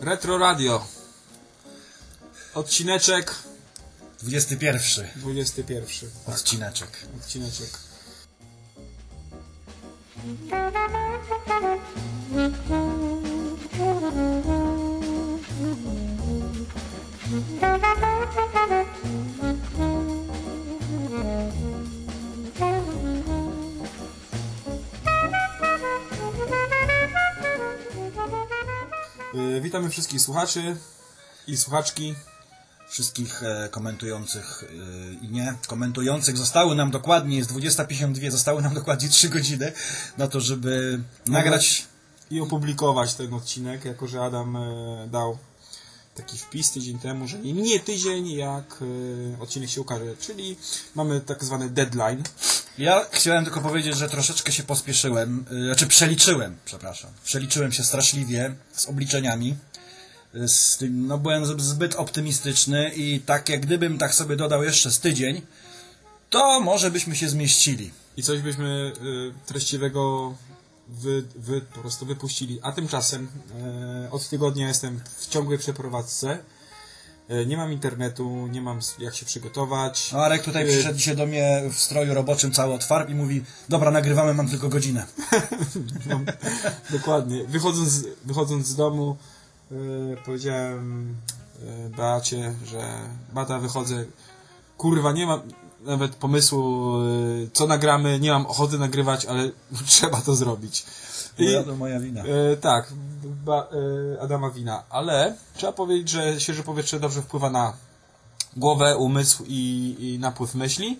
Retro Radio. Odcineczek 21 21. odcineczek. Odcineczek. Y, Witamy wszystkich słuchaczy i słuchaczki. Wszystkich e, komentujących e, i nie komentujących. Zostały nam dokładnie, jest 20.52, zostały nam dokładnie 3 godziny na to, żeby nagrać. i opublikować ten odcinek, jako że Adam e, dał taki wpis tydzień temu, że nie tydzień, jak e, odcinek się ukaże. Czyli mamy tak zwany deadline. Ja chciałem tylko powiedzieć, że troszeczkę się pospieszyłem, e, znaczy przeliczyłem, przepraszam. Przeliczyłem się straszliwie z obliczeniami. e, Z tym, no byłem zbyt optymistyczny i tak jak gdybym tak sobie dodał jeszcze z tydzień, to może byśmy się zmieścili. I coś byśmy e, treściwego wy, wy, po prostu wypuścili. A tymczasem e, od tygodnia jestem w ciągłej przeprowadzce. E, nie mam internetu, nie mam jak się przygotować. No, Arek tutaj Y- przyszedł dzisiaj do mnie w stroju roboczym cały od farb i mówi, dobra, nagrywamy, mam tylko godzinę. No, dokładnie. Wychodząc, z- wychodząc z domu, e, powiedziałem e, Beacie, że Bata, wychodzę. Kurwa, nie mam nawet pomysłu, e, co nagramy, nie mam ochoty nagrywać, ale trzeba to zrobić. I, Moja, to moja wina. e, tak, ba, e, Adama Wina, ale trzeba powiedzieć, że świeże powietrze dobrze wpływa na głowę, umysł i, i napływ myśli.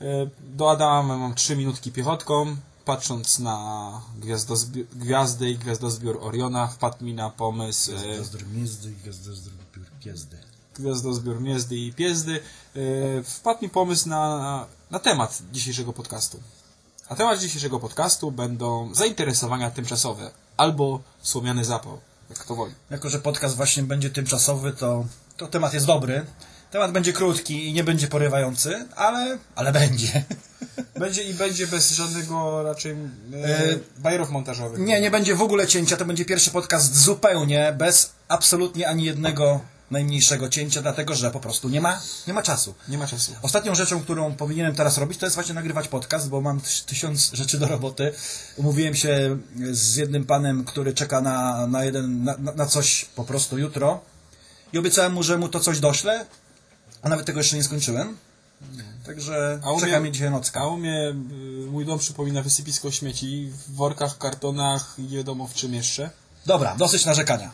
E, Do Adama mam trzy minutki piechotką. Patrząc na gwiazdozbi- gwiazdy i gwiazdozbiór Oriona, wpadł mi na pomysł Gwiazdor miezdy i gwiazdor piezdy. Gwiazdozbiór Miezdy i Piezdy. E, Wpadł mi pomysł na, na temat dzisiejszego podcastu. A temat dzisiejszego podcastu będą zainteresowania tymczasowe albo słomiany zapał, jak kto woli. Jako, że podcast właśnie będzie tymczasowy, to, to temat jest dobry. Temat będzie krótki i nie będzie porywający, ale, ale będzie. Będzie i będzie bez żadnego raczej E, bajerów montażowych. Nie, nie będzie w ogóle cięcia, to będzie pierwszy podcast zupełnie bez absolutnie ani jednego najmniejszego cięcia, dlatego że po prostu nie ma, nie ma czasu. Nie ma czasu. Ostatnią rzeczą, którą powinienem teraz robić, to jest właśnie nagrywać podcast, bo mam tysiąc rzeczy do roboty. Umówiłem się z jednym panem, który czeka na, na, jeden, na, na- coś po prostu jutro i obiecałem mu, że mu to coś doślę, a nawet tego jeszcze nie skończyłem. Także A czeka mnie- dzisiaj nocka. A u mnie y, mój dom przypomina wysypisko śmieci w workach, kartonach i wiadomo w czym jeszcze. Dobra, dosyć narzekania.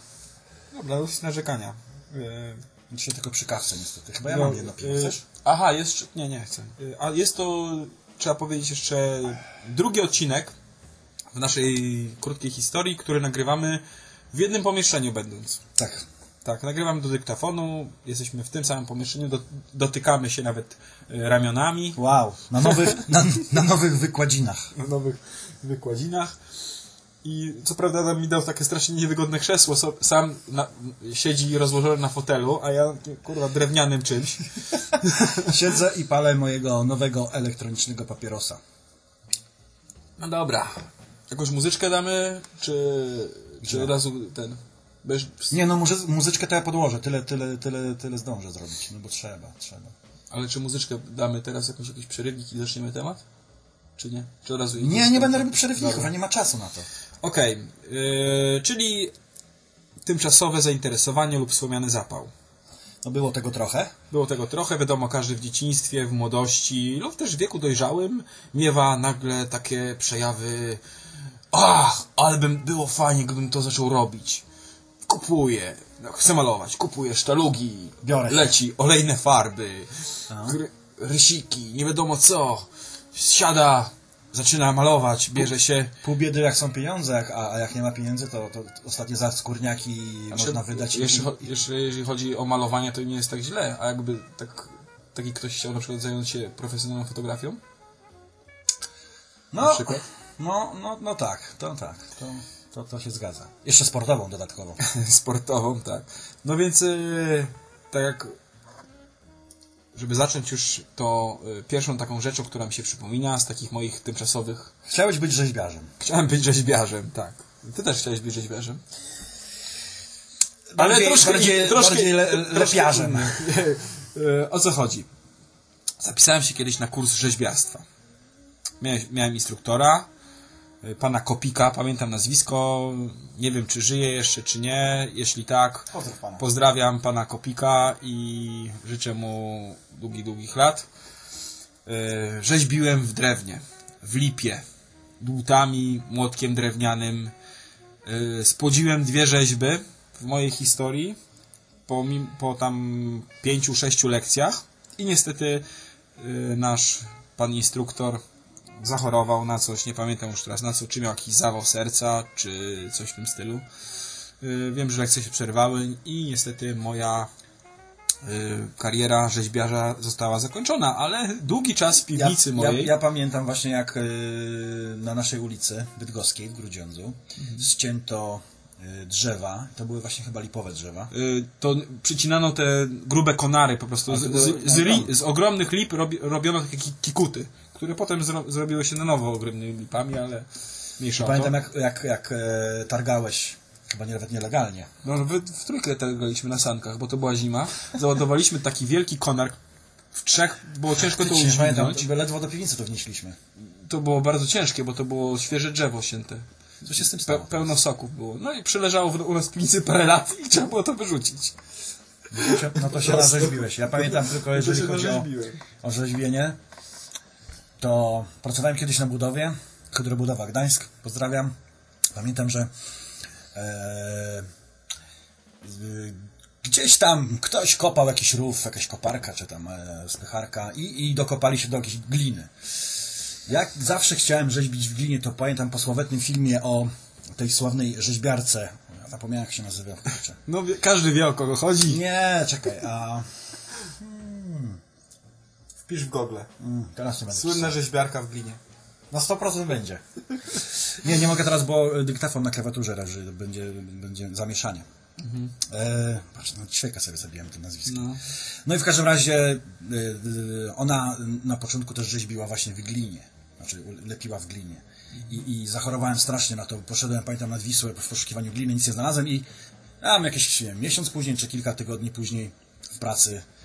Dobra, dosyć narzekania. Y, Dzisiaj tylko przy kawce niestety. Chyba ja no, mam jedno piwo, chcesz? Aha, jest... Nie, nie chcę. Y, A jest to, trzeba powiedzieć jeszcze, drugi odcinek w naszej krótkiej historii, który nagrywamy w jednym pomieszczeniu będąc. Tak. Tak, nagrywamy do dyktafonu, jesteśmy w tym samym pomieszczeniu, do, dotykamy się nawet ramionami. Wow, na nowych, na, na nowych wykładzinach. na nowych wykładzinach. I co prawda Adam mi dał takie strasznie niewygodne krzesło, so, sam na, siedzi rozłożony na fotelu, a ja kurwa drewnianym czymś. Siedzę i palę mojego nowego elektronicznego papierosa. No dobra. Jakąś muzyczkę damy, czy, czy No. od razu ten... Bez, Nie no, muzy- muzyczkę to ja podłożę, tyle, tyle, tyle, tyle zdążę zrobić, no bo trzeba, trzeba. ale czy muzyczkę damy teraz jakiś, jakiś przerywnik i zaczniemy temat? Czy nie? Czy od razu... Nie, nie będę robił przerywników, nie ma czasu na to. Okej, yy, czyli tymczasowe zainteresowanie lub słomiany zapał. No było tego trochę. Było tego trochę, wiadomo, każdy w dzieciństwie, w młodości lub też w wieku dojrzałym miewa nagle takie przejawy ach, ale bym było fajnie, gdybym to zaczął robić. Kupuję, no, chcę malować, kupuję sztalugi, Biorę leci olejne farby, gry, rysiki, nie wiadomo co, siada, zaczyna malować, bierze się Pół biedy jak są pieniądze, a, a jak nie ma pieniędzy, to, to ostatnie za skórniaki można wydać. i- Jeszcze, cho- jeszcze jeżeli chodzi o malowanie, to nie jest tak źle, a jakby tak, taki ktoś chciał na przykład zająć się profesjonalną fotografią, No, no, no, no tak, to tak, to, to, to się zgadza. Jeszcze sportową dodatkowo. sportową, tak. No więc, yy, tak jak, żeby zacząć już to yy, pierwszą taką rzeczą, która mi się przypomina z takich moich tymczasowych, Chciałeś być rzeźbiarzem. chciałem być rzeźbiarzem, tak. Ty też chciałeś być rzeźbiarzem. bardziej, troszkę, bardziej, troszkę, bardziej le, lepiarzem. E, O co chodzi? Zapisałem się kiedyś na kurs rzeźbiarstwa. Miałem, miałem instruktora, pana Kopika, pamiętam nazwisko, nie wiem czy żyje jeszcze, czy nie. Jeśli tak, pana. pozdrawiam pana Kopika i życzę mu długich, długich lat. E, Rzeźbiłem w drewnie, w lipie, dłutami, młotkiem drewnianym. E, Spłodziłem dwie rzeźby w mojej historii po, po tam pięciu, sześciu lekcjach i niestety y, nasz pan instruktor zachorował na coś, nie pamiętam już teraz na co, czy miał jakiś zawał serca, czy coś w tym stylu. Y, wiem, że lekcje się przerwały i niestety moja y, kariera rzeźbiarza została zakończona, ale długi czas w piwnicy ja, mojej... Ja, ja pamiętam właśnie jak y, na naszej ulicy Bydgoskiej w Grudziądzu Mhm. ścięto drzewa, to były właśnie chyba lipowe drzewa. to przycinano te grube konary po prostu. Z, z, z, ogromne. z ogromnych lip robi, robiono takie ki- kikuty, które potem zro, zrobiły się na nowo ogromnymi lipami, ale mniejsza. Pamiętam jak, jak, jak e, targałeś, chyba nie, nawet nielegalnie. No, w, w trójkę targaliśmy na sankach, bo to była zima. Załadowaliśmy taki wielki konar. W trzech było ciężko to udźwignąć. ledwo do piwnicy to wnieśliśmy. To było bardzo ciężkie, bo to było świeże drzewo ścięte. Co się z tym Pe, stało? pełno soków było. No i przeleżało w, u nas w piwnicy parę lat i trzeba było to wyrzucić. No to się, no narzeźbiłeś. Ja pamiętam tylko, jeżeli chodzi o, o rzeźbienie, to pracowałem kiedyś na budowie, Hydrobudowa Gdańsk, pozdrawiam. Pamiętam, że e, gdzieś tam ktoś kopał jakiś rów, jakaś koparka czy tam e, spycharka i, i dokopali się do jakiejś gliny. Jak zawsze chciałem rzeźbić w glinie, to pamiętam po sławetnym filmie o tej sławnej rzeźbiarce. Zapomniałem jak się nazywa. No każdy wie o kogo chodzi. Nie, czekaj, a Wpisz w Google. mm, teraz nie będę Słynna rzeźbiarka w glinie. Na 100% będzie. Nie, nie mogę teraz, bo dyktafon na klawiaturze leży, będzie, będzie zamieszanie. E, patrz, no ćwieka sobie zabiłem tym nazwiskiem. No. No i w każdym razie y, y, ona na początku też rzeźbiła właśnie w glinie. Znaczy lepiła w glinie. I, I zachorowałem strasznie na to. Poszedłem, pamiętam, nad Wisłę w poszukiwaniu gliny, nic nie znalazłem i tam jakiś nie wiem, miesiąc później, czy kilka tygodni później w pracy e,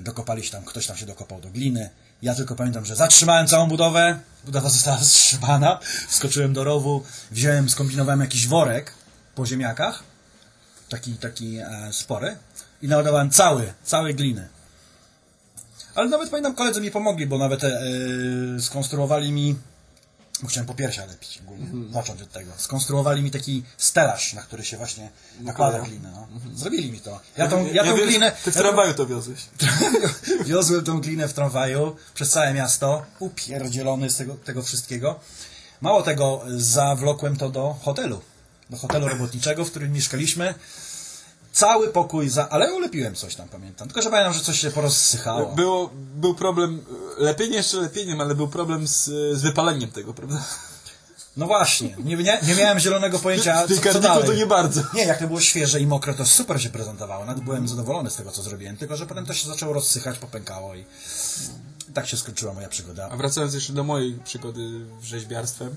dokopali się tam, ktoś tam się dokopał do gliny. Ja tylko pamiętam, że zatrzymałem całą budowę, budowa została wstrzymana, wskoczyłem do rowu, wziąłem, skombinowałem jakiś worek po ziemniakach, taki, taki e, spory. I naładowałem cały, cały gliny. Ale nawet pamiętam, koledzy mi pomogli, bo nawet e, skonstruowali mi, chciałem po piersiach lepić ogólnie, zacząć od tego. Skonstruowali mi taki stelaż, na który się właśnie nakłada glinę. No. Zrobili mi to. Ja tą, ja tą wiem, glinę... Ty w ja tą- tramwaju to wiozłeś. Wiozłem tą glinę w tramwaju przez całe miasto, upierdzielony z tego, tego wszystkiego. Mało tego, zawlokłem to do hotelu. Do hotelu robotniczego, w którym mieszkaliśmy. Cały pokój, za... ale ulepiłem coś tam, pamiętam. Tylko, że pamiętam, że coś się porozsychało. Było, był problem, lepienie jeszcze lepieniem, ale był problem z, z wypaleniem tego, prawda? No właśnie, nie, nie, nie miałem zielonego pojęcia, W co, co dalej. to nie bardzo. Nie, jak to było świeże i mokre, to super się prezentowało. Nawet byłem zadowolony z tego, co zrobiłem. Tylko, że potem to się zaczęło rozsychać, popękało i tak się skończyła moja przygoda. A wracając jeszcze do mojej przygody z rzeźbiarstwem,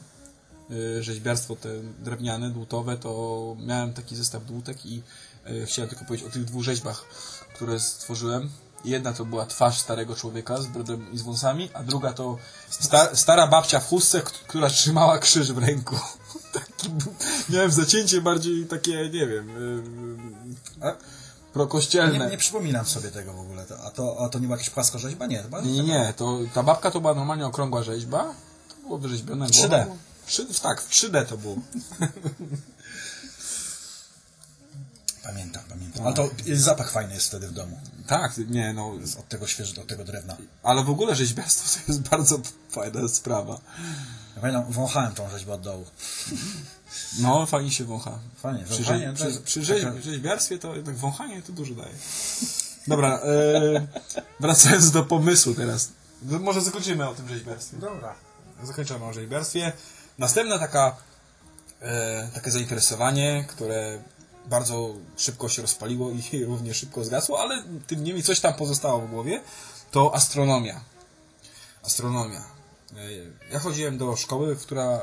y, rzeźbiarstwo te drewniane, dłutowe, to miałem taki zestaw dłutek i chciałem tylko powiedzieć o tych dwóch rzeźbach, które stworzyłem. Jedna to była twarz starego człowieka z brodą i z wąsami, a druga to sta, stara babcia w chustce, która trzymała krzyż w ręku. Taki, miałem zacięcie bardziej takie, nie wiem, y, A- prokościelne. Nie, nie przypominam sobie tego w ogóle. To- A to, a to nie była jakaś płaskorzeźba? Nie, chyba Nie, nie, nie. To, ta babka to była normalnie okrągła rzeźba. To było wyrzeźbione. 3D. głowa była- Trzy, tak, w 3D to było. Pamiętam, pamiętam. Ale to zapach fajny jest wtedy w domu. Tak, nie, no. Od tego świeżego, od tego drewna. Ale w ogóle rzeźbiarstwo to jest bardzo fajna sprawa. Ja pamiętam, wąchałem tą rzeźbę od dołu. No, fajnie się wącha. Fajnie, Przy, to przy, jest przy taka- rzeź, rzeźbiarstwie to jednak wąchanie to dużo daje. Dobra, e, wracając do pomysłu teraz. No, Może zakończymy o tym rzeźbiarstwie. Dobra. Zakończymy o rzeźbiarstwie. Następna taka, e, takie zainteresowanie, które bardzo szybko się rozpaliło i równie szybko zgasło, ale tym niemniej coś tam pozostało w głowie, to astronomia. Astronomia. E, Ja chodziłem do szkoły, która e,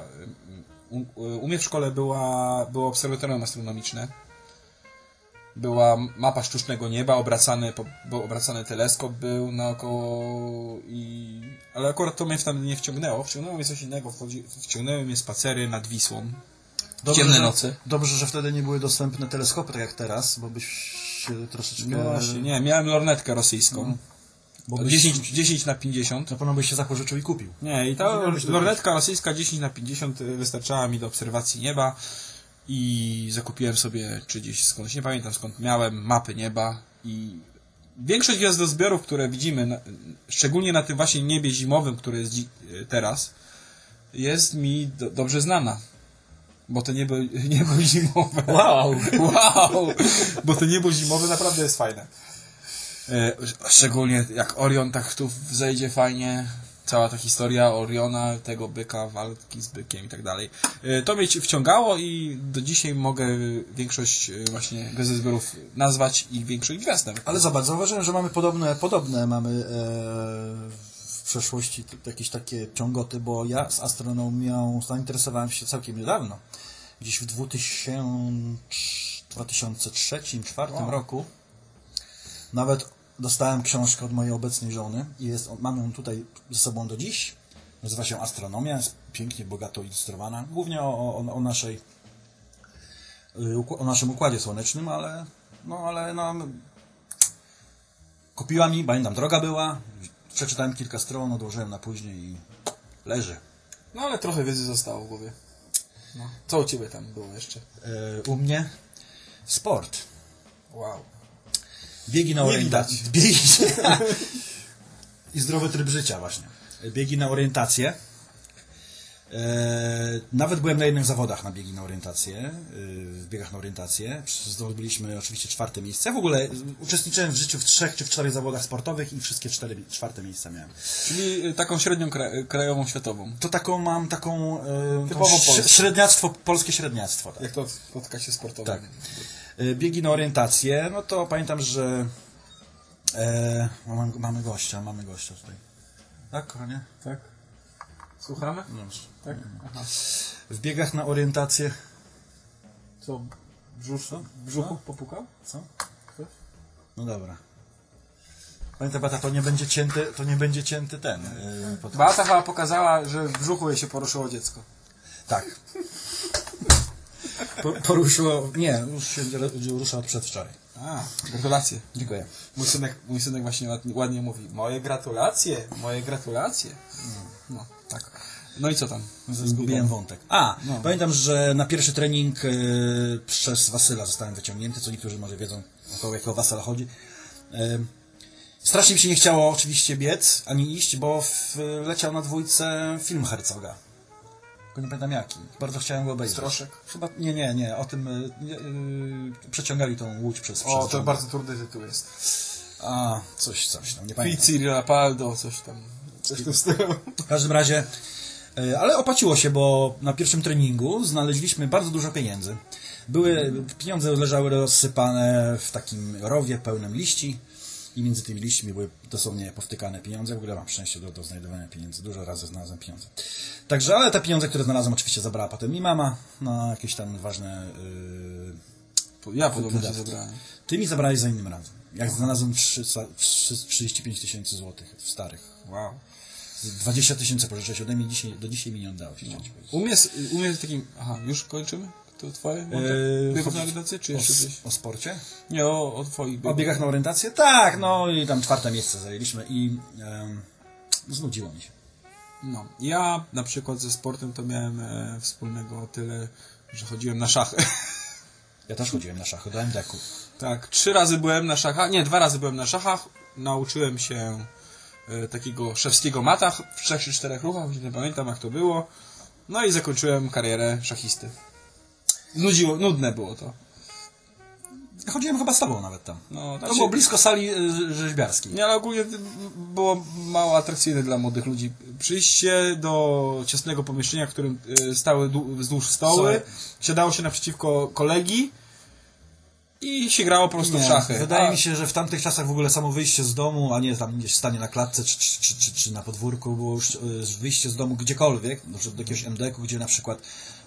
u, u mnie w szkole była, było obserwatorium astronomiczne. była mapa sztucznego nieba, obracany, bo obracany teleskop był naokoło i... Ale akurat to mnie tam nie wciągnęło. Wciągnęło mnie coś innego. Wciągnęły mnie spacery nad Wisłą. Ciemne że, nocy. Dobrze, że wtedy nie były dostępne teleskopy tak jak teraz, bo byś się troszeczkę... No właśnie, nie, miałem lornetkę rosyjską. Bo byś, 10, 10 na 50. Na pewno byś się zapożyczył i kupił. Nie, i ta lornetka rosyjska 10 na 50 wystarczała mi do obserwacji nieba i zakupiłem sobie, czy gdzieś skądś, nie pamiętam skąd miałem, mapy nieba i większość gwiazdozbiorów, które widzimy, szczególnie na tym właśnie niebie zimowym, które jest dzi- teraz, jest mi do, dobrze znana. Bo to niebo, niebo zimowe. Wow! Wow! Bo to niebo zimowe naprawdę jest fajne. E, Szczególnie jak Orion tak tu zejdzie fajnie. Cała ta historia Oriona, tego byka, walki z bykiem i tak dalej. E, To mnie ci- wciągało i do dzisiaj mogę większość e, właśnie gwiazdozbiorów nazwać i większość gwiazd. Ale zobacz, zauważyłem, że mamy podobne, podobne mamy e, w przeszłości jakieś takie ciągoty, bo ja z astronomią zainteresowałem się całkiem niedawno. Gdzieś w 2000, 2003-2004 Wow. roku nawet dostałem książkę od mojej obecnej żony i jest, mam ją tutaj ze sobą do dziś. Nazywa się Astronomia, jest pięknie, bogato ilustrowana. Głównie o, o, o naszej y, o naszym układzie słonecznym, ale no ale no kupiła mi, pamiętam, droga była, przeczytałem kilka stron, odłożyłem na później i leży. No ale trochę wiedzy zostało w głowie. No. Co u Ciebie tam było jeszcze? E, u mnie sport. Wow. Biegi na orientację. Biegi. I zdrowy tryb życia właśnie. Biegi na orientację. E, nawet byłem na jednych zawodach na biegi na orientację, e, w biegach na orientację. Zdobyliśmy oczywiście czwarte miejsce. Ja w ogóle uczestniczyłem w życiu w trzech czy w czterech zawodach sportowych i wszystkie cztery, czwarte miejsca miałem. Czyli e, taką średnią kra krajową światową. To taką mam taką e, Typowo polskie. średniactwo, polskie średniactwo. Tak. Jak to w podcaście sportowym. Tak. E, Biegi na orientację, no to pamiętam, że e, mamy, mamy gościa, mamy gościa tutaj. Tak, kochanie? Tak. Słuchamy? Tak. Aha. W biegach na orientację. Co? Brzusz, w brzuchu popukał? Co? No dobra. Pamiętaj, Bata, to nie będzie cięty, to nie będzie cięty ten. Pod... Beata chyba pokazała, że w brzuchu jej się poruszyło dziecko. Tak. Po, poruszyło. Nie, już się rusza od przedwczoraj. A, gratulacje. Dziękuję. Mój synek, mój synek właśnie ładnie, mówi, moje gratulacje, moje gratulacje. No, tak. No i co tam? Zgubiłem wątek. A, No. pamiętam, że na pierwszy trening e, przez Wasyla zostałem wyciągnięty, co niektórzy może wiedzą, o jakiego Wasyla chodzi. E, strasznie mi się nie chciało oczywiście biec, ani iść, bo w, leciał na dwójce film Herzoga. Tylko nie pamiętam jaki. Bardzo chciałem go obejrzeć. Stroszek? Chyba, nie, nie, nie, o tym e, przeciągali tą łódź przez, O, przez to dżunglę. bardzo trudny tytuł jest. A, coś, coś tam, nie pamiętam. Pizzi Rapaldo, coś tam. Coś w tym stylu. W każdym razie, e, ale opłaciło się, bo na pierwszym treningu znaleźliśmy bardzo dużo pieniędzy. Były, pieniądze leżały rozsypane w takim rowie pełnym liści i między tymi liśćmi były dosłownie powtykane pieniądze. W ogóle mam szczęście do, do znajdowania pieniędzy. Dużo razy znalazłem pieniądze. Także, ale te pieniądze, które znalazłem oczywiście zabrała potem mi mama na jakieś tam ważne... Yy... Ja podobno się zebrałem. Ty mi zabrałeś za innym razem. Jak znalazłem 300, 35 tysięcy złotych w starych. Wow. 20 tysięcy pożyczyłeś ode mnie, dzisiaj, do dzisiaj mi nie oddałeś. powiedzieć. U mnie, u mnie takim... Aha, już kończymy? To twoje? Biegów na orientację, czy O, jeszcze gdzieś? o sporcie? Nie, o, o twoich O biegach. biegach na orientację? Tak, no i tam czwarte miejsce zajęliśmy i em, znudziło mi się. No. Ja na przykład ze sportem to miałem e, wspólnego tyle, że chodziłem na szachy. Ja też chodziłem na szachy do MDK-u. Tak, trzy razy byłem na szachach, nie, dwa razy byłem na szachach, nauczyłem się e, takiego szewskiego mata w trzech czy czterech ruchach, już nie pamiętam jak to było, no i zakończyłem karierę szachisty. Nudziło, nudne było to. Chodziłem chyba z tobą nawet tam. No, To znaczy, było blisko sali y, rzeźbiarskiej. nie, ale ogólnie było mało atrakcyjne dla młodych ludzi. Przyjście do ciasnego pomieszczenia, w którym e, stały dłu- wzdłuż stoły, Sorry. siadało się naprzeciwko kolegi i się grało po prostu w Nie, szachy. Wydaje A- mi się, że w tamtych czasach w ogóle samo wyjście z domu, a nie tam gdzieś stanie na klatce czy, czy, czy, czy, czy na podwórku, było już y, wyjście z domu gdziekolwiek, do jakiegoś MDK-u, gdzie na przykład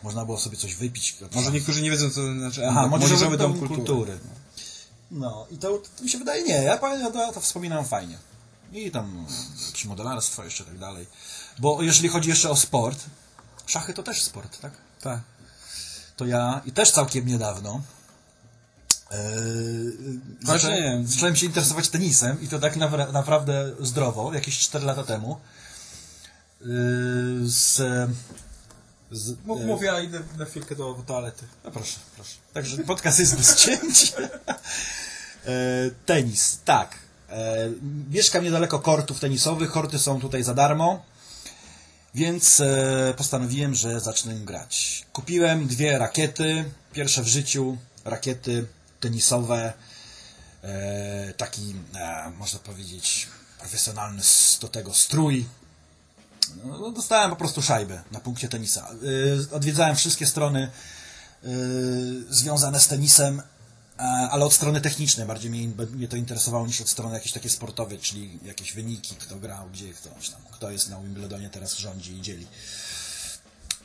można było sobie coś wypić. Może niektórzy nie wiedzą, co to znaczy. Aha, młodzieżowy Młodzieżowy dom, kultury. No i to, to mi się wydaje, nie, ja to, to wspominam fajnie. I tam jakieś modelarstwo jeszcze tak dalej. Bo jeżeli chodzi jeszcze o sport, szachy to też sport, tak? Tak. To ja, i też całkiem niedawno, yy, zacząłem, zacząłem się interesować tenisem i to tak nawra- naprawdę zdrowo, jakieś 4 lata temu. Yy, z, z, Mów, yy, mów, ja idę na chwilkę do toalety. no proszę, proszę. Także podcast jest bez cięć. E, tenis, tak. E, mieszkam niedaleko kortów tenisowych. Korty są tutaj za darmo. Więc e, postanowiłem, że zacznę im grać. Kupiłem dwie rakiety. Pierwsze w życiu rakiety tenisowe. E, taki, e, można powiedzieć, profesjonalny do tego strój. No, dostałem po prostu szajbę na punkcie tenisa. E, odwiedzałem wszystkie strony y, związane z tenisem, ale od strony technicznej bardziej mnie, mnie to interesowało niż od strony jakiejś takiej sportowej, czyli jakieś wyniki, kto grał, gdzie ktoś tam, kto jest na Wimbledonie teraz rządzi i dzieli.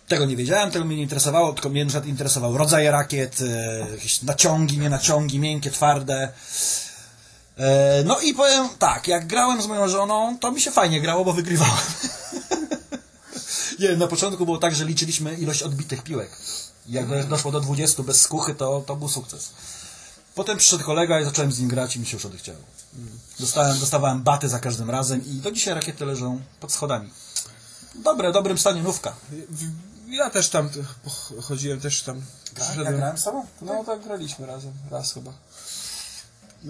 Tego nie wiedziałem, tego mnie nie interesowało, tylko mnie interesował rodzaje rakiet, e, jakieś naciągi, nie naciągi, miękkie, twarde. E, No i powiem tak, jak grałem z moją żoną, to mi się fajnie grało, bo wygrywałem. Nie, na początku było tak, że liczyliśmy ilość odbitych piłek. Jak doszło do 20 bez skuchy, to, to był sukces. Potem przyszedł kolega i zacząłem z nim grać i mi się już odechciało. Dostałem, dostawałem baty za każdym razem i do dzisiaj rakiety leżą pod schodami. Dobre, dobrym stanie nówka. Ja też tam chodziłem, też tam przyszedłem. z tobą? No tak graliśmy razem, raz chyba.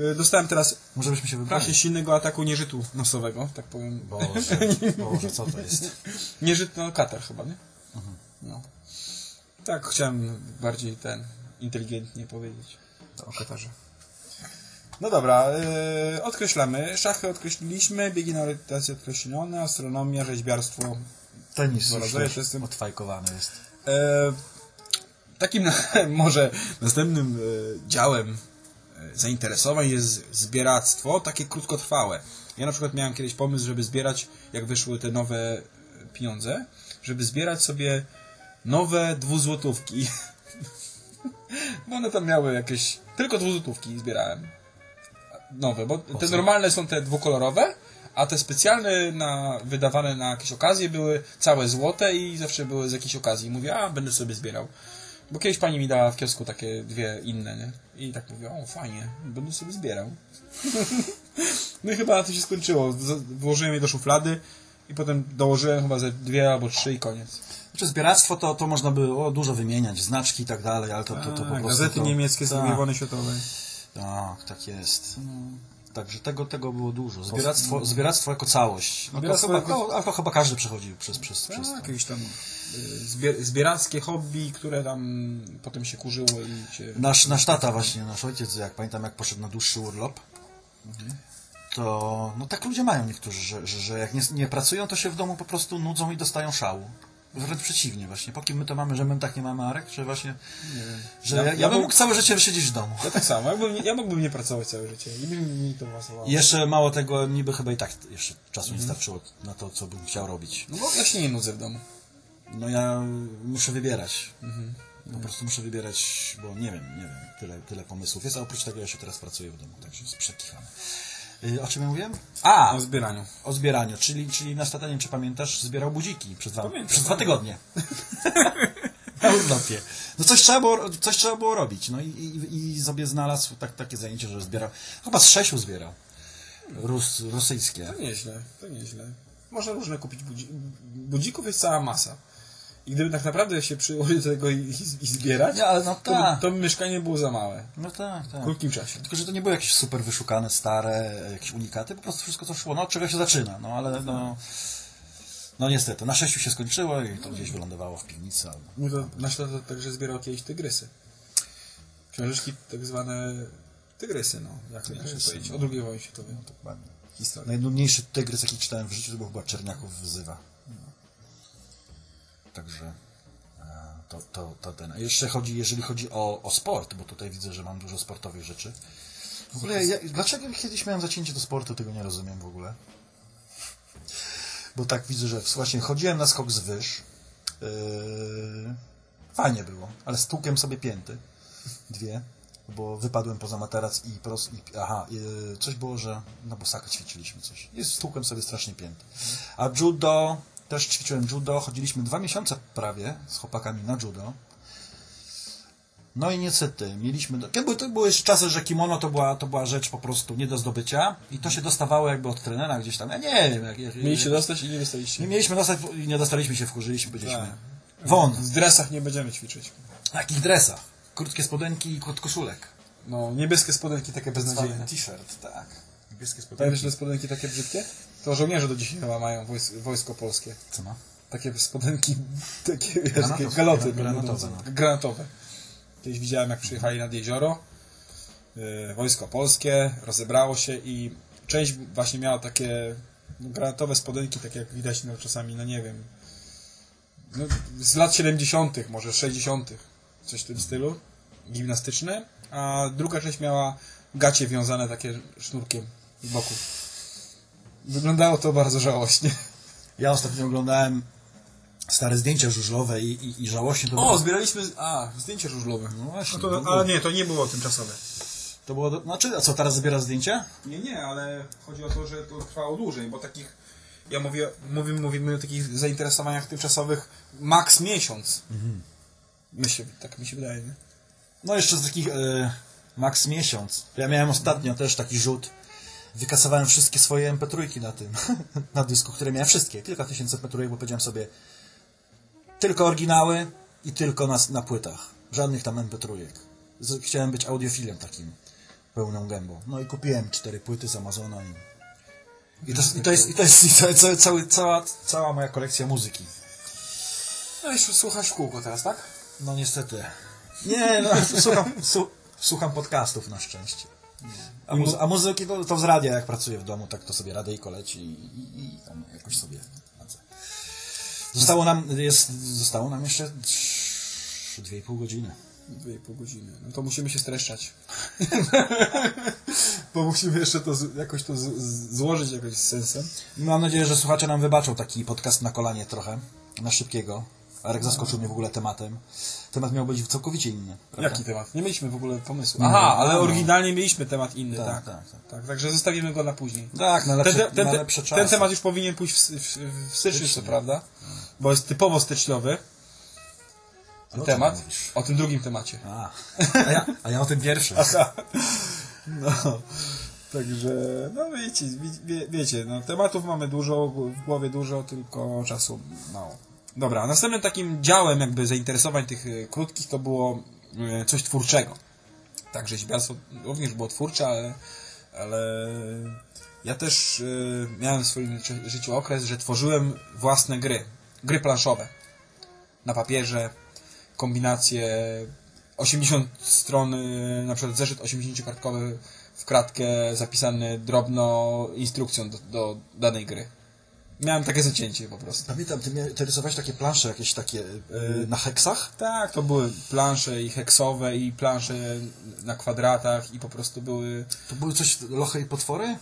Y, Dostałem teraz Może byśmy się wybrali. silnego ataku nieżytu nosowego, tak powiem. Boże, Boże, co to jest? Nieżyt, no katar chyba, nie? No. Tak, chciałem bardziej ten, inteligentnie powiedzieć o katarze. No dobra, yy, odkreślamy. Szachy odkreśliliśmy, biegi na orientację określone, astronomia, rzeźbiarstwo. Tenis już jestem- odfajkowany jest. E, takim na, może następnym e, działem e, zainteresowań jest zbieractwo, takie krótkotrwałe. Ja na przykład miałem kiedyś pomysł, żeby zbierać, jak wyszły te nowe pieniądze, żeby zbierać sobie nowe dwuzłotówki. Bo one tam miały jakieś... Tylko dwuzłotówki zbierałem. Nowe, bo te normalne są te dwukolorowe, a te specjalne na, wydawane na jakieś okazje były całe złote i zawsze były z jakiejś okazji. Mówię, a będę sobie zbierał. Bo kiedyś pani mi dała w kiosku takie dwie inne, nie? I tak mówię, o fajnie, będę sobie zbierał. no i chyba to się skończyło. Włożyłem je do szuflady i potem dołożyłem chyba ze dwie albo trzy i koniec. Znaczy zbieractwo to, to można było dużo wymieniać, znaczki i tak dalej, ale to, to, to po Tak, prostu... Gazety to, niemieckie z tak, II wojny światowej. Tak, tak jest. Także tego, tego było dużo. Zbieractwo, zbieractwo jako całość. No, Zbieractwo to, chyba, jako- to, chyba każdy przechodził przez, przez, przez Tak, to. jakieś tam y, zbier zbierackie hobby, które tam potem się kurzyło i się... Nasz, nasz tata właśnie, nasz ojciec, jak pamiętam, jak poszedł na dłuższy urlop, to no tak ludzie mają niektórzy, że, że, że jak nie, nie pracują, to się w domu po prostu nudzą i dostają szału. Wręcz przeciwnie właśnie. Po kim my to mamy, że my tak nie mamy, Arek? Że właśnie, że Ja- ja, ja, bym mógł całe życie wysiedzieć w domu. Ja tak samo, ja, bym, ja mógłbym nie pracować całe życie i by mi to pasowało. Jeszcze mało tego, niby chyba i tak jeszcze czasu nie starczyło na to, co bym chciał robić. No bo ja się nie nudzę w domu. No ja muszę wybierać. Po prostu muszę wybierać, bo nie wiem, nie wiem, tyle, tyle pomysłów jest, a oprócz tego ja się teraz pracuję w domu, także jest przekichane. Y, O czym ja mówiłem? A, O zbieraniu. o zbieraniu, czyli, czyli nasz tata, nie wiem, czy pamiętasz, zbierał budziki przez dwa, Pamiętam, przez dwa tygodnie. Na urlopie. No coś trzeba było, coś trzeba było robić, no i, i, i sobie znalazł tak, takie zajęcie, że zbierał, chyba z sześciu zbierał. Rus, rosyjskie. To nieźle, to nieźle. Można różne kupić budzi budzików, jest cała masa. I gdyby tak naprawdę się przyłożyć do tego i, i, i zbierać, Ja, no to, tak. by, to by mieszkanie było za małe. No tak, tak. W krótkim czasie. Tylko, że to nie były jakieś super wyszukane, stare, jakieś unikaty, po prostu wszystko co szło, no od czego się zaczyna, no ale no... No niestety, na sześciu się skończyło i to gdzieś wylądowało w piwnicy. Albo... No to nasz także zbierał kiedyś tygrysy. Książeczki tak zwane tygrysy, no. Jak to Tygrysy, powiedzieć. no. O drugiej wojnie światowej. Dokładnie. Historia. Najnudniejszy tygrys, jaki czytałem w życiu, to był chyba Czerniaków wzywa. Także e, to, to, to ten. A jeszcze chodzi, jeżeli chodzi o, o sport, bo tutaj widzę, że mam dużo sportowych rzeczy. W ogóle, ja, dlaczego kiedyś miałem zacięcie do sportu, tego nie rozumiem w ogóle. Bo tak widzę, że właśnie chodziłem na skok z wyż. Yy, fajnie było, ale stłukiem sobie pięty. Dwie. bo wypadłem poza materac i, pros, i aha, y, coś było, że na bosaka ćwiczyliśmy coś. I stłukłem sobie strasznie pięty. A judo, też ćwiczyłem judo, chodziliśmy dwa miesiące prawie z chłopakami na judo. No i niestety, mieliśmy... To były, to były jeszcze czasy, że kimono to była, to była rzecz po prostu nie do zdobycia i to się dostawało jakby od trenera gdzieś tam. Ja nie wiem, jak, jak, Mieliście dostać i nie dostaliście. nie mieliśmy dostać i nie dostaliśmy się, wkurzyliśmy, powiedzieliśmy. Tak. Won! W dresach nie będziemy ćwiczyć. W takich dresach. Krótkie spodenki i krót koszulek. No, niebieskie spodenki takie beznadziejne. T-shirt, tak. Niebieskie Pamiętasz spodenki. te spodenki takie brzydkie? To żołnierze do dzisiaj chyba mają wojs wojsko polskie. Co ma? Takie spodenki, takie, wiesz, galoty. Granatowe, no. Granatowe. Kiedyś widziałem, jak przyjechali nad jezioro, yy, wojsko polskie, rozebrało się i część właśnie miała takie no, granatowe spodenki, takie jak widać no, czasami, no nie wiem, no, z lat 70., może 60., coś w tym stylu, gimnastyczne, a druga część miała gacie wiązane takie sznurkiem z boku. Wyglądało to bardzo żałośnie. Ja ostatnio oglądałem stare zdjęcia żużlowe i, i, i żałośnie to O, było. zbieraliśmy. A, zdjęcie żużlowe. No właśnie. No to, ale nie, to nie było tymczasowe. to było. Do... Znaczy, a co teraz zbiera zdjęcia? Nie, nie, ale chodzi o to, że to trwało dłużej, bo takich. Ja mówię, mówimy, mówimy o takich zainteresowaniach tymczasowych maks miesiąc. Myślę, tak mi się wydaje, nie? No jeszcze z takich e, max miesiąc. Ja miałem ostatnio też taki rzut. Wykasowałem wszystkie swoje MP3 na tym, na dysku, które miałem wszystkie. Kilka tysięcy MP3, bo powiedziałem sobie tylko oryginały i tylko na, na płytach. Żadnych tam MP3. Z- Chciałem być audiofilem takim pełną gębą. No i kupiłem cztery płyty z Amazona i, i, to, i to jest, i to jest i to, cały, cały, cała, cała moja kolekcja muzyki. No i słuchasz w kółko teraz, tak? No niestety. Nie, no, słucham, su, słucham podcastów na szczęście. A, muzy- a muzyki to, to z radia, jak pracuję w domu, tak to sobie radyjko leci i, i, i tam jakoś sobie radzę. Zostało nam, jest, zostało nam jeszcze trz- dwie i pół godziny. Dwie i pół godziny. No to musimy się streszczać. Bo musimy jeszcze to z, jakoś to z, z, złożyć jakoś z sensem. Mam nadzieję, że słuchacze nam wybaczą taki podcast na kolanie trochę, na szybkiego. Arek zaskoczył mnie w ogóle tematem. Temat miał być całkowicie inny. prawda? Jaki temat? Nie mieliśmy w ogóle pomysłu. Aha, ale no. oryginalnie mieliśmy temat inny, Tak, tak. tak, Tak, tak. także zostawimy go na później. Tak, na lepsze, Ten, ten, na lepsze czasy. ten temat już powinien pójść w, w, w styczniu, co prawda, bo jest typowo styczniowy. Ten o temat. O tym drugim temacie. A, a, ja, a ja o tym pierwszym. No, także, no wiecie, wie, wiecie, no, tematów mamy dużo, w głowie dużo, tylko czasu mało. Dobra, następnym takim działem jakby zainteresowań tych e, krótkich to było e, coś twórczego. Także rzeźbiarstwo również było twórcze, ale, ale ja też e, miałem w swoim życiu okres, że tworzyłem własne gry. Gry planszowe. Na papierze, kombinacje 80 stron, na przykład zeszyt 80-kartkowy w kratkę zapisany drobno instrukcją do, do danej gry. Miałem takie zacięcie po prostu. Pamiętam, ty, mia- ty rysowałeś takie plansze jakieś takie y, na heksach? Tak, to były plansze i heksowe i plansze na kwadratach i po prostu były To były coś, lochy i potwory?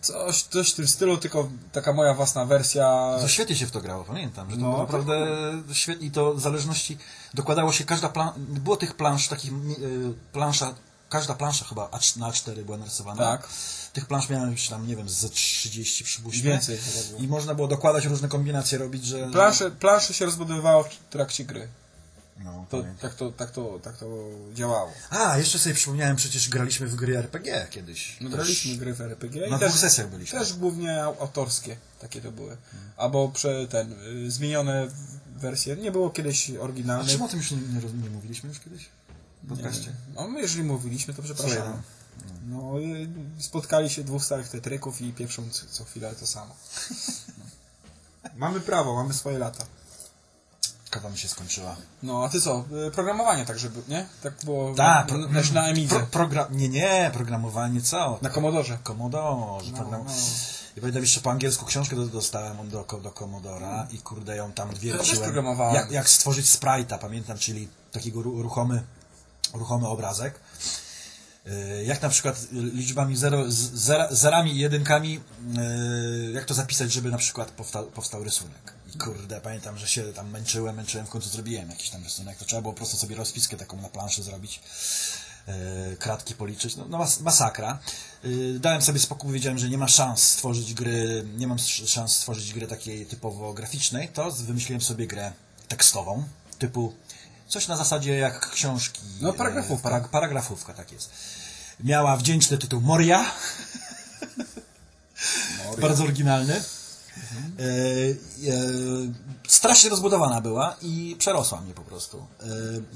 coś, coś w tym stylu, tylko taka moja własna wersja. To świetnie się w to grało, pamiętam, że to No, było naprawdę świetnie i to w zależności, dokładało się każda plan, było tych plansz, takich y, plansza, każda plansza chyba A4 na A4 była narysowana. Tak. Tych plansz miałem już tam, nie wiem, ze 30 przypuśćmy. Więcej. I można było dokładać różne kombinacje, robić, że... Plansze, plansze się rozbudowywało w trakcie gry. No, To, tak, to, tak, to, tak to działało. A, jeszcze sobie przypomniałem, przecież graliśmy w gry RPG kiedyś. No, Też. graliśmy gry w RPG Na dwóch sesjach byliśmy. też głównie au- autorskie takie to były. Albo prze, ten, y, zmienione wersje. Nie było kiedyś A oryginalnych. czym o tym już nie, nie, nie mówiliśmy już kiedyś? W podcaście? No, my jeżeli mówiliśmy, to przepraszam. Słuchaj, No, y, spotkali się dwóch starych tetryków i pieprzą co, chwilę to samo. mamy prawo, mamy swoje lata. Kawa mi się skończyła. No, a ty co? Y, Programowanie tak, żeby, nie? Tak było Tak, na, na, na Emidze. Pro, program, nie, nie, programowanie co? Na Commodore. Commodore. No, program... no. Ja pamiętam jeszcze po angielsku książkę do- dostałem do, do Commodora i kurde ją tam Ja wierciłem. programowałem. Jak, jak stworzyć sprite'a, pamiętam, czyli takiego ru- ruchomy, ruchomy obrazek. Y, Jak na przykład liczbami zero, zerami i jedynkami, y, jak to zapisać, żeby na przykład powstał, powstał rysunek. I kurde, pamiętam, że się tam męczyłem, męczyłem, w końcu zrobiłem jakiś tam rysunek. To trzeba było po prostu sobie rozpiskę taką na planszy zrobić. e, kratki policzyć. No, no mas masakra. Dałem sobie spokój, wiedziałem, że nie ma szans stworzyć gry, nie mam sz- szans stworzyć gry takiej typowo graficznej, to wymyśliłem sobie grę tekstową, typu coś na zasadzie jak książki. No, e, paragrafówka. Para, paragrafówka, tak jest. Miała wdzięczny tytuł Moria. Bardzo oryginalny. E, e, strasznie rozbudowana była i przerosła mnie po prostu. E,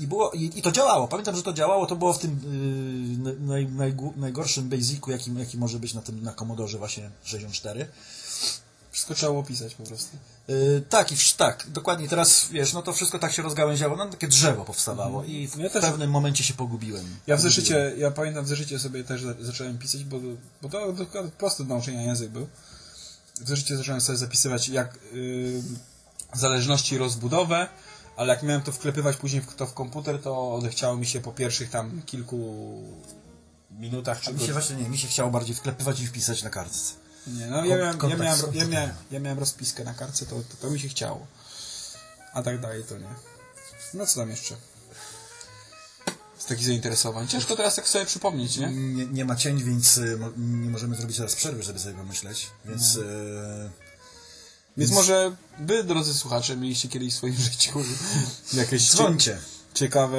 I, było, i, I to działało. Pamiętam, że to działało. To było w tym e, naj, najgó- najgorszym basicu, jaki, jaki może być na tym na Commodore właśnie 64. Wszystko trzeba było pisać po prostu. E, tak, i tak, dokładnie. Teraz wiesz, no to wszystko tak się rozgałęziało. No takie drzewo powstawało i w Ja też- pewnym momencie się pogubiłem. Ja w zeszycie, ja pamiętam w zeszycie sobie też za- zacząłem pisać, bo, bo to dokładnie prosty do nauczenia język był. W zeszycie zacząłem sobie zapisywać jak yy, zależności rozbudowę, ale jak miałem to wklepywać później w, to w komputer, to odechciało mi się po pierwszych tam kilku minutach czy Mi się właśnie nie, mi się chciało bardziej wklepywać i wpisać na kartce. Nie, no ja miałem, ja, miałem, ja, miałem, ja miałem rozpiskę na kartce, to, to, to mi się chciało. A tak dalej to nie. No co tam jeszcze? Z takich zainteresowań. Ciężko teraz tak sobie przypomnieć, nie? Nie, nie ma cień, więc y, mo- nie możemy zrobić teraz przerwy, żeby sobie pomyśleć. Więc No. y, Więc może wy, drodzy słuchacze, mieliście kiedyś w swoim życiu jakieś cie- dzwońcie. ciekawe...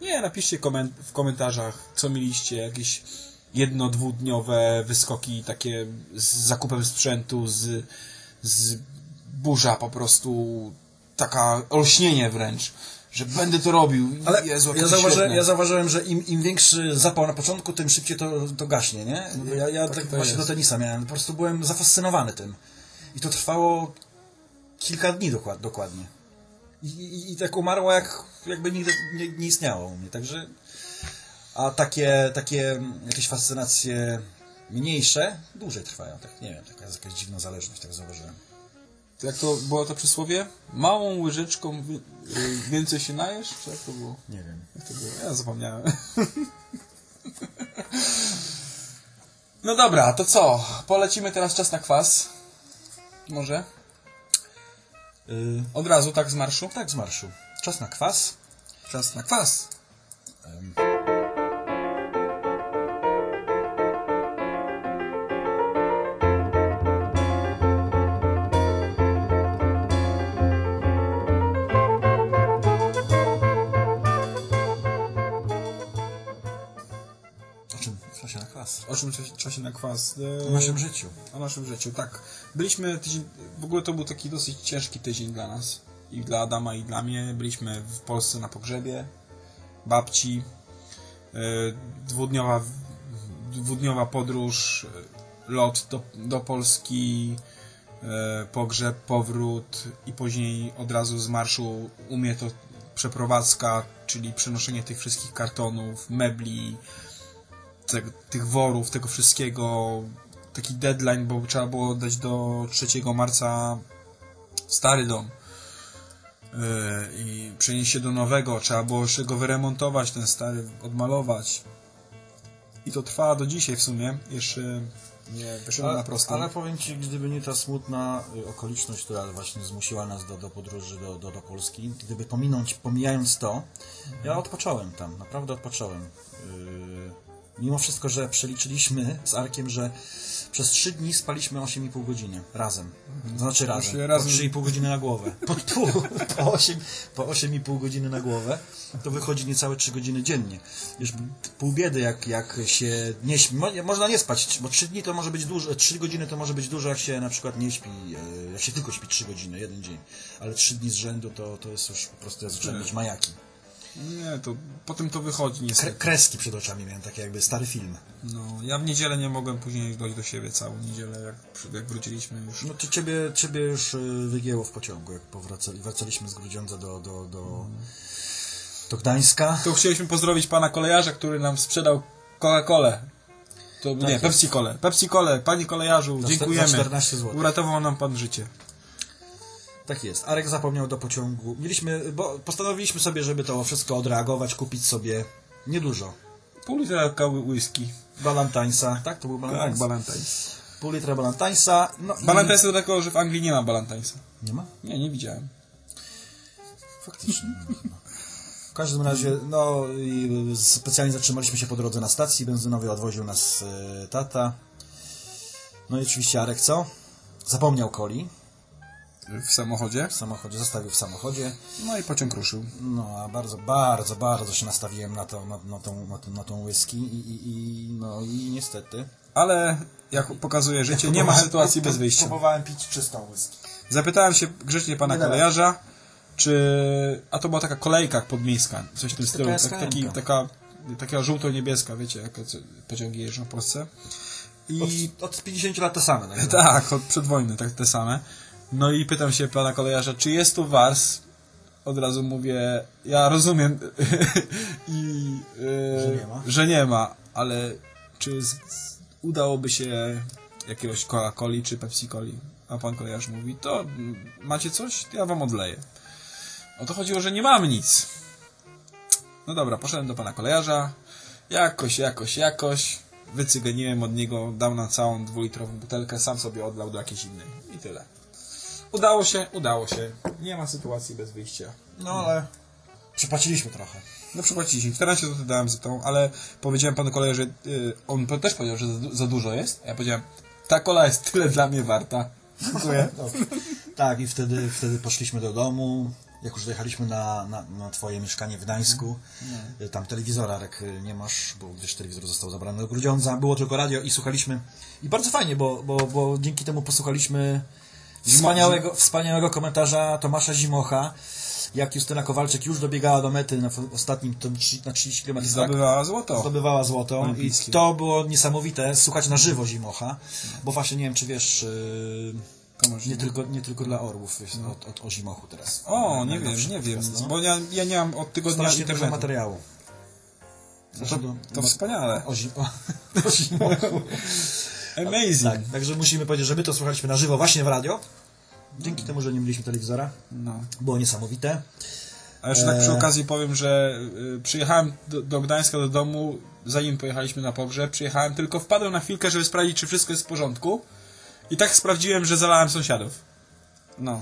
Nie, napiszcie koment w komentarzach, co mieliście, jakieś jedno, dwudniowe wyskoki takie z zakupem sprzętu, z, z burza po prostu, taka olśnienie wręcz, że będę to robił. Ale Jezu, ja, zauważy, ja zauważyłem, że im, im większy zapał na początku, tym szybciej to, to gaśnie, nie? Ja, ja Tak tak właśnie jest. do tenisa miałem. Po prostu byłem zafascynowany tym. I to trwało kilka dni dokład, dokładnie. I, i, I tak umarło, jak, jakby nigdy nie, nie istniało u mnie. Także... A takie, takie jakieś fascynacje mniejsze dłużej trwają. Tak, nie wiem, taka jest jakaś dziwna zależność, tak zauważyłem. Jak to było to przysłowie? Małą łyżeczką y, więcej się najesz? Czy jak to było? Nie wiem. Jak to było? Ja zapomniałem. No dobra, to co? Polecimy teraz czas na kwas. Może? Y, Od razu, tak z marszu? tak, z marszu. Czas na kwas. Czas na kwas. Czym czasie- na kwas? E, O naszym życiu. O naszym życiu, tak. Byliśmy tydzień, w ogóle to był taki dosyć ciężki tydzień dla nas. I dla Adama, i dla mnie. Byliśmy w Polsce na pogrzebie babci. E, Dwudniowa, dwudniowa podróż, e, lot do, do Polski, e, pogrzeb, powrót i później od razu z marszu u mnie to przeprowadzka, czyli przenoszenie tych wszystkich kartonów, mebli, te, tych worów, tego wszystkiego, taki deadline, bo trzeba było oddać do 3 marca stary dom yy, i przenieść się do nowego, trzeba było jeszcze go wyremontować, ten stary odmalować i to trwa do dzisiaj w sumie, jeszcze nie wyszedłem na prostą. ale powiem Ci, gdyby nie ta smutna y, okoliczność, która właśnie zmusiła nas do, do podróży do, do, do Polski, gdyby pominąć, pomijając to, ja odpocząłem tam, naprawdę odpocząłem. Yy, mimo wszystko, że przeliczyliśmy z Arkiem, że przez 3 dni spaliśmy 8,5 godziny razem. To znaczy razem, się po razem- 3,5 godziny na głowę. Po, pół, po, 8, po 8,5 godziny na głowę to wychodzi niecałe 3 godziny dziennie. Już pół biedy, jak, jak się nie śpi. Mo, można nie spać, bo 3 dni to może być dużo, 3 godziny to może być dużo, jak się na przykład nie śpi, e, jak się tylko śpi 3 godziny, jeden dzień. Ale 3 dni z rzędu to, to jest już po prostu, ja zacząłem mieć majaki. Nie, to potem to wychodzi niestety. kreski przed oczami miałem, takie jakby stary film. No, ja w niedzielę nie mogłem później dojść do siebie całą niedzielę, jak, jak wróciliśmy już. No to ciebie, ciebie już y, wygięło w pociągu, jak powracali, wracaliśmy z Grudziądza do, do, do, do Gdańska. To chcieliśmy pozdrowić pana kolejarza, który nam sprzedał Coca-Colę. To nie, jest. Pepsi Colę. Pepsi Colę, panie kolejarzu, dziękujemy. za 14 złotych. Uratował nam pan życie. Tak jest. Arek zapomniał do pociągu. Mieliśmy, bo postanowiliśmy sobie, żeby to wszystko odreagować, kupić sobie niedużo. Pół litra kawy whisky. Balantańsa, tak? To był Tak, Balantańs? Ballantynes. Pół litra Balantańsa. No i... Ballantynes to dlatego, że w Anglii nie ma Ballantinesa. Nie ma? Nie, nie widziałem. Faktycznie. W każdym razie, no i specjalnie zatrzymaliśmy się po drodze na stacji benzynowej, odwoził nas e, tata. No i oczywiście Arek co? Zapomniał coli W samochodzie. w samochodzie, zostawił w samochodzie. No i pociąg ruszył. No a bardzo, bardzo, bardzo się nastawiłem na, to, na, na, tą, na, tą, na tą whisky i, i, i, no i niestety. Ale jak pokazuje życie, nie ma sytuacji bez wyjścia. Próbowałem pić czystą whisky. Zapytałem się grzecznie pana kolejarza, czy... A to była taka kolejka podmiejska, coś w tym stylu. Tak, SKM-ka. taki, taka, taka żółto-niebieska, wiecie, jak pociągi jeżdżą w Polsce. I Od, od 50 lat to same. Tak? tak, od przedwojny, tak te same. No i pytam się pana kolejarza, czy jest tu wars? Od razu mówię, ja rozumiem i e, Że nie ma. że nie ma, ale czy z, udałoby się jakiegoś Coca-Coli czy Pepsi-Coli? A pan kolejarz mówi, to macie coś? Ja wam odleję. O to chodziło, że nie mam nic. No dobra, poszedłem do pana kolejarza. Jakoś, jakoś, jakoś. Wycygeniłem od niego, dał nam całą dwulitrową butelkę, sam sobie odlał do jakiejś innej. I tyle. Udało się, udało się. Nie ma sytuacji bez wyjścia. No ale przepłaciliśmy trochę. No przypłaciliśmy. 14 zł dałem za tą, ale powiedziałem panu kolei, że y, on też powiedział, że za, za dużo jest. A ja powiedziałem, ta kola jest tyle dla mnie warta. Dziękuję. Tak, i wtedy, wtedy poszliśmy do domu. Jak już dojechaliśmy na, na, na twoje mieszkanie w Gdańsku, y, tam telewizora Rek y, nie masz, bo gdyż telewizor został zabrany do Grudziądza, było tylko radio i słuchaliśmy. I bardzo fajnie, bo, bo, bo dzięki temu posłuchaliśmy wspaniałego, wspaniałego komentarza Tomasza Zimocha, jak Justyna Kowalczyk już dobiegała do mety na ostatnim na 30 km. Zdobywała złoto. zdobywała złoto i to było niesamowite słuchać na żywo Zimocha, bo właśnie nie wiem czy wiesz yy, Tomasz nie tylko, nie tylko dla orłów jest od, od, o Zimochu teraz. O, nie wiem, nie wiem, no. bo ja, ja nie mam od tygodnia Strasznie dużo internetu. materiału. No to, to wspaniale. O, o, o Zimochu. Amazing. tak, także musimy powiedzieć, że my to słuchaliśmy na żywo właśnie w radio. Dzięki temu, że nie mieliśmy telewizora. No. Było niesamowite. A jeszcze tak przy Eee. okazji powiem, że y, przyjechałem do, do Gdańska do domu, zanim pojechaliśmy na pogrzeb, przyjechałem, tylko wpadłem na chwilkę, żeby sprawdzić, czy wszystko jest w porządku. I tak sprawdziłem, że zalałem sąsiadów. No.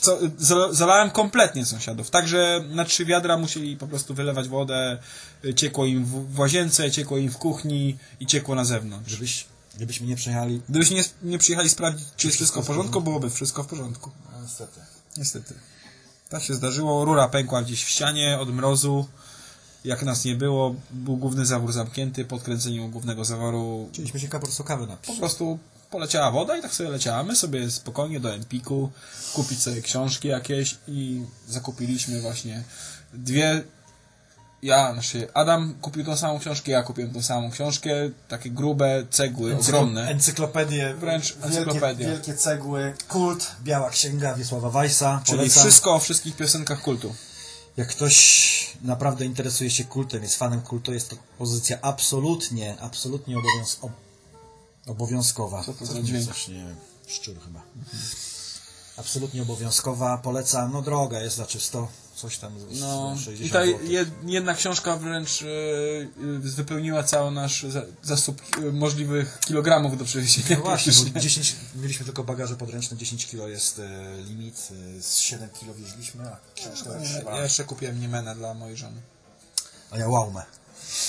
Co, zala- zalałem kompletnie sąsiadów. Także na trzy wiadra musieli po prostu wylewać wodę. y, Ciekło im w, w łazience, ciekło im w kuchni i ciekło na zewnątrz. Żebyś, gdybyśmy nie przejechali. Gdybyśmy nie, nie przyjechali sprawdzić, czy jest wszystko w porządku, byłoby wszystko w porządku. No, niestety. Niestety. Tak się zdarzyło. Rura pękła gdzieś w ścianie od mrozu. Jak nas nie było, był główny zawór zamknięty. Po odkręceniu głównego zaworu Chcieliśmy się po prostu kawy po napić. prostu poleciała woda i tak sobie leciała. My sobie spokojnie do Empiku kupić sobie książki jakieś i zakupiliśmy właśnie dwie. Ja, znaczy Adam kupił tą samą książkę, ja kupiłem tą samą książkę. Takie grube cegły, ogromne. Encyklopedie. Wręcz wielkie, encyklopedia. Wielkie cegły. Kult. Biała księga Wiesława Weissa. Czyli Polecam. wszystko o wszystkich piosenkach kultu. Jak ktoś naprawdę interesuje się kultem, jest fanem kultu, jest to pozycja absolutnie, absolutnie obowiąz ob obowiązkowa. Co to za dźwięk? Coś, nie wiem, szczur chyba. Absolutnie obowiązkowa, polecam, no droga jest za czysto, coś tam z No, 60 i ta jed, jedna książka wręcz e, wypełniła cały nasz za, zasób e, możliwych kilogramów do przewiezienia. No właśnie, bo 10, mieliśmy tylko bagaże podręczne, 10 kilo jest e, limit, z 7 kilo wieźliśmy, a książka Ja, trzeba. ja jeszcze kupiłem Niemenę dla mojej żony. A ja łałmę.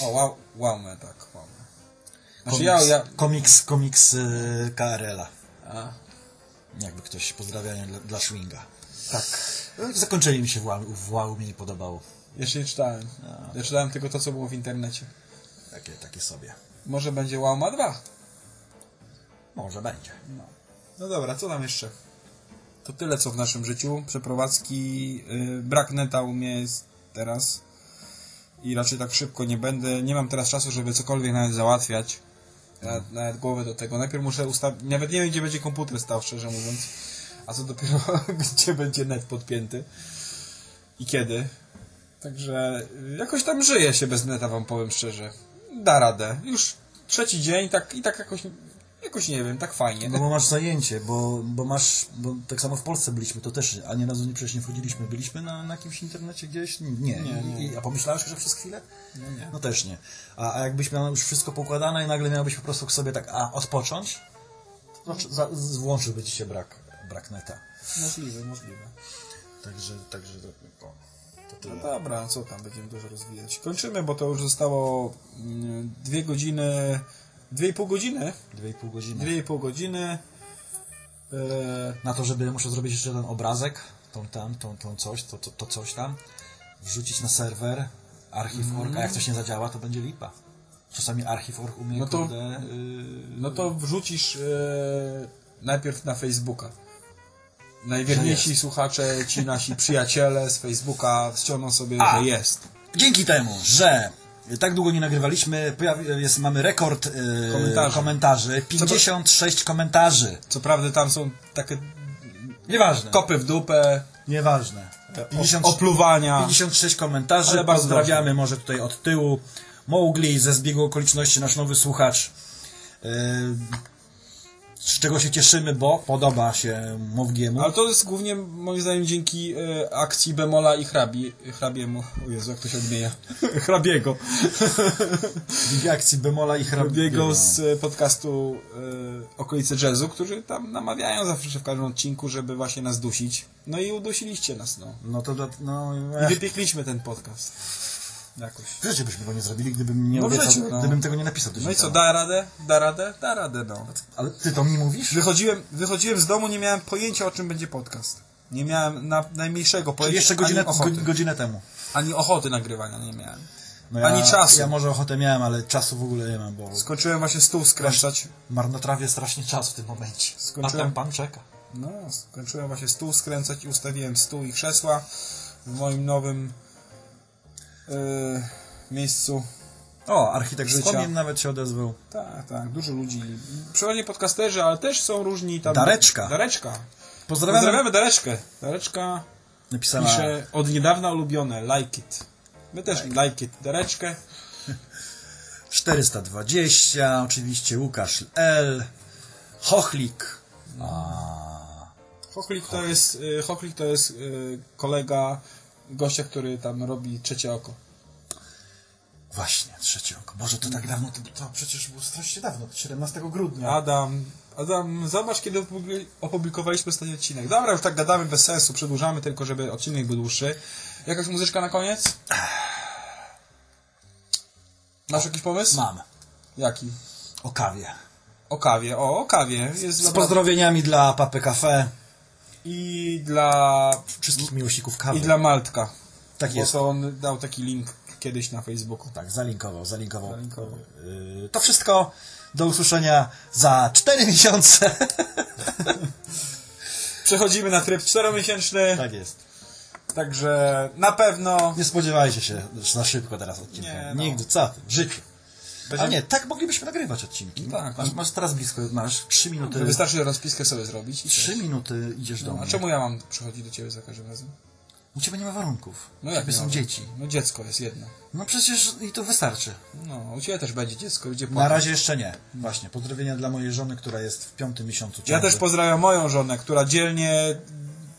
O, wow, tak, wałmę. Znaczy Komiks, ja, ja... komiks, komiks e, KRL-a. Jakby ktoś pozdrawianie dla, dla Schwinga. Tak. No, Zakończenie mi się w Łał- w mi nie podobało. Jeszcze nie czytałem. Ja czytałem tylko to, co było w internecie. Takie, takie sobie. Może będzie Łałma 2. Może będzie. No. no dobra, co tam jeszcze? To tyle, co w naszym życiu. Przeprowadzki, yy, brak neta u mnie jest teraz i raczej tak szybko nie będę. Nie mam teraz czasu, żeby cokolwiek nawet załatwiać. Nawet, nawet głowę do tego. Najpierw muszę ustawić, nawet nie wiem, gdzie będzie komputer stał, szczerze mówiąc. A co dopiero, gdzie będzie net podpięty i kiedy. Także jakoś tam żyje się bez neta, wam powiem szczerze. Da radę. Już trzeci dzień tak i tak jakoś, jakoś nie wiem, tak fajnie. No bo masz zajęcie, bo, bo masz, bo tak samo w Polsce byliśmy, to też ani razu nie przecież nie wchodziliśmy. Byliśmy na, na jakimś internecie gdzieś? Nie. nie. Nie. I, a pomyślałeś, że przez chwilę? No nie. No też nie. A, a jakbyś miał już wszystko poukładane i nagle miałbyś po prostu sobie tak, a odpocząć, to znaczy, za, włączyłby ci się brak, brak neta. Możliwe, możliwe. Także, także. To No tyle. dobra, co tam będziemy dużo rozwijać. Kończymy, bo to już zostało mm, dwie godziny, dwie i pół godziny. Dwie i pół godziny. Dwie i pół godziny. E, Na to, żeby muszę zrobić jeszcze ten obrazek, tą tam, tą, tą coś, to, to, to coś tam, wrzucić na serwer, archiw.org, a jak coś nie zadziała, to będzie lipa. Czasami archiw.org umie, No to- kurde, yy, no to wrzucisz e, najpierw na Facebooka. Najwierniejsi słuchacze, ci nasi przyjaciele z Facebooka ściągną sobie, A. że jest. Dzięki temu, że tak długo nie nagrywaliśmy, jest, mamy rekord yy, Komentarzy. komentarzy. 56 komentarzy. Co prawda tam są takie Nieważne. kopy w dupę, Nieważne. 50, opluwania. 56 komentarzy. Ale Pozdrawiamy może tutaj od tyłu. Mowgli ze zbiegu okoliczności, nasz nowy słuchacz. Yy, z czego się cieszymy, bo podoba się Mowgiemu. Ale to jest głównie moim zdaniem dzięki e, akcji Bemola i hrabi, hrabiemu. O Jezu, jak to się odmienia. Hrabiego. Dzięki akcji Bemola i Hrabiego. Hrabiego z e, podcastu e, Okolice Jazzu, którzy tam namawiają zawsze w każdym odcinku, żeby właśnie nas dusić. No i udusiliście nas, no. No to, no, I ech, wypiekliśmy ten podcast. Jakoś. w życiu byśmy go nie zrobili, gdybym nie No obiecał, życiu, no. gdybym tego nie napisał. No i co, da radę? Da radę? Da radę, no. Ale ty to mi mówisz? Wychodziłem, wychodziłem z domu, nie miałem pojęcia o czym będzie podcast. Nie miałem na, najmniejszego Czyli pojęcia, jeszcze godzinę, ochoty. godzinę temu. Ani ochoty nagrywania nie miałem. No Ani czasu. Ja może ochotę miałem, ale czasu w ogóle nie mam, bo Skończyłem właśnie stół skręcać. marnotrawię strasznie czas w tym momencie. Skończyłem- A tam pan czeka. No, skończyłem właśnie stół skręcać i ustawiłem stół i krzesła w moim nowym miejscu. O, architekt Życia. wspomnień nawet się odezwał. Tak, tak, dużo ludzi. Przeważnie podcasterzy, ale też są różni tam. Dareczka. Dareczka. Pozdrawiamy. Pozdrawiamy Dareczkę. Dareczka Napisała pisze od niedawna ulubione, like it. My też like it. Dareczkę. 420, oczywiście Łukasz L. Chochlik. Chochlik to jest, y, Chochlik to jest y, kolega gościa, który tam robi trzecie oko. Właśnie, trzecie oko. Boże, to tak dawno, to, to przecież było strasznie dawno, 17 grudnia. Adam, Adam, zobacz kiedy opubli- opublikowaliśmy ostatni odcinek. Dobra, już tak gadamy bez sensu, przedłużamy tylko, żeby odcinek był dłuższy. Jakaś muzyczka na koniec? Masz jakiś pomysł? Mam. Jaki? O kawie. O kawie, o, o kawie. Jest Z pozdrowieniami dla Papy Cafe, I dla, wszystkich miłośników kawy. i dla Maltka. Tak Bo jest. to on dał taki link kiedyś na Facebooku. Tak, zalinkował, zalinkował. Zalinkował. Yy, to wszystko do usłyszenia za 4 miesiące. Przechodzimy na tryb czteromiesięczny, tak jest. także na pewno Nie spodziewajcie się że za szybko teraz odcinka. Nie, no. Nigdy, co w życiu. A nie, tak moglibyśmy nagrywać odcinki. Tak. Masz, masz teraz blisko, masz 3 minuty. wystarczy rozpiskę sobie zrobić. i 3 coś. minuty idziesz do No, mnie. a czemu ja mam przychodzić do ciebie za każdym razem? U ciebie nie ma warunków. No jak są dzieci. No dziecko jest jedno. No przecież i to wystarczy. No, u ciebie też będzie dziecko, gdzie Na razie jeszcze nie. Właśnie, pozdrowienia dla mojej żony, która jest w piątym miesiącu Ja ciąży. też pozdrawiam moją żonę, która dzielnie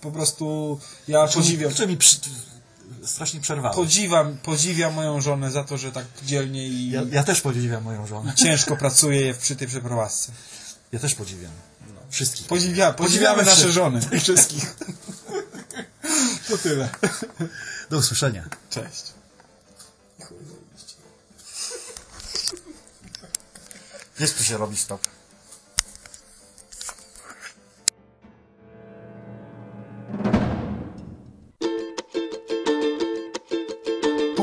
po prostu ja podziwiam, Czy mi przy... strasznie przerwało. podziwiam, podziwiam moją żonę za to, że tak dzielnie i Ja, ja też podziwiam moją żonę. ciężko pracuje przy tej przeprowadzce. Ja też podziwiam. Wszystkich. Podziwia, podziwiamy Podziwiamy nasze żony. Wszystkich. To tyle. Do usłyszenia. Cześć. Wiesz, tu się robi stop.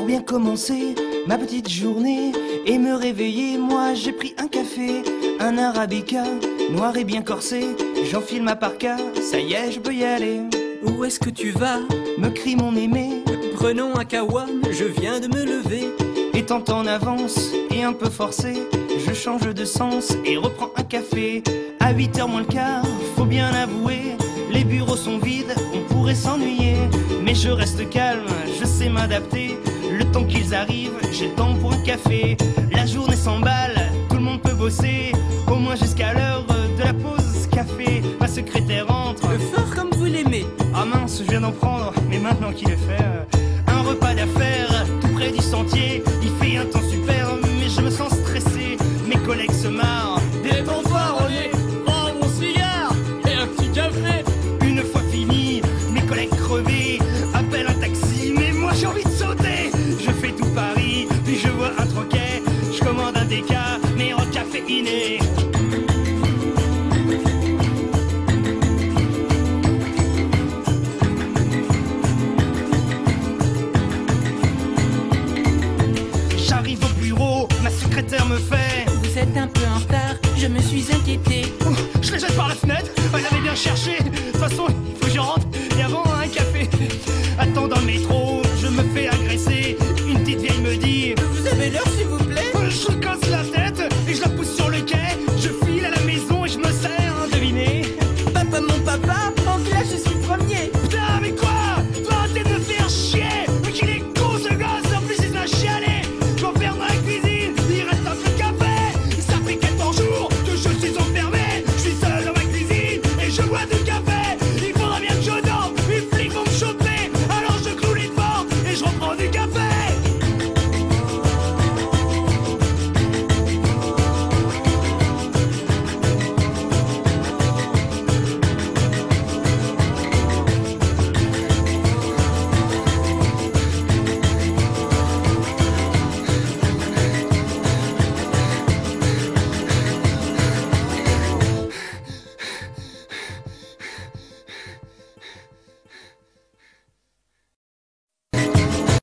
Bien commencer ma petite journée et me réveiller, moi j'ai pris un café, un arabica, noir et bien corsé. J'enfile ma parka, ça y est, je peux y aller. Où est-ce que tu vas? Me crie mon aimé, Prenons un kawam, je viens de me lever. étant en avance et un peu forcé, je change de sens et reprends un café. À 8h moins le quart, faut bien avouer, les bureaux sont vides, on pourrait s'ennuyer. Mais je reste calme, je sais m'adapter. Le temps qu'ils arrivent, j'ai le temps pour un café. La journée s'emballe, tout le monde peut bosser, au moins jusqu'à l'heure de la pause café. Ma secrétaire entre. Fort comme vous l'aimez. Ah mince, je viens d'en prendre, mais maintenant qu'il est fait, un repas d'affaires tout près du sentier. kaffe, mer och kaffe inne